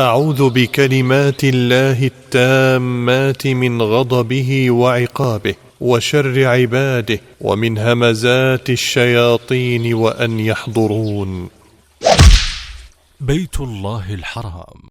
أعوذ بكلمات الله التامات من غضبه وعقابه وشر عباده ومن همزات الشياطين وأن يحضرون. بيت الله الحرام.